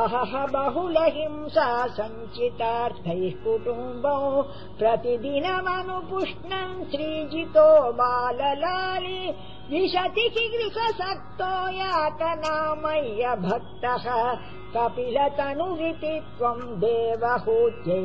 अहः बहुलहिंसा सञ्चितार्थैः कुटुम्बौ प्रतिदिनमनुपुष्णम् श्रीजितो बाललालि विशति गृहसक्तो यातनामय्य भक्तः कपिलतनुविति त्वम् देवहूत्यै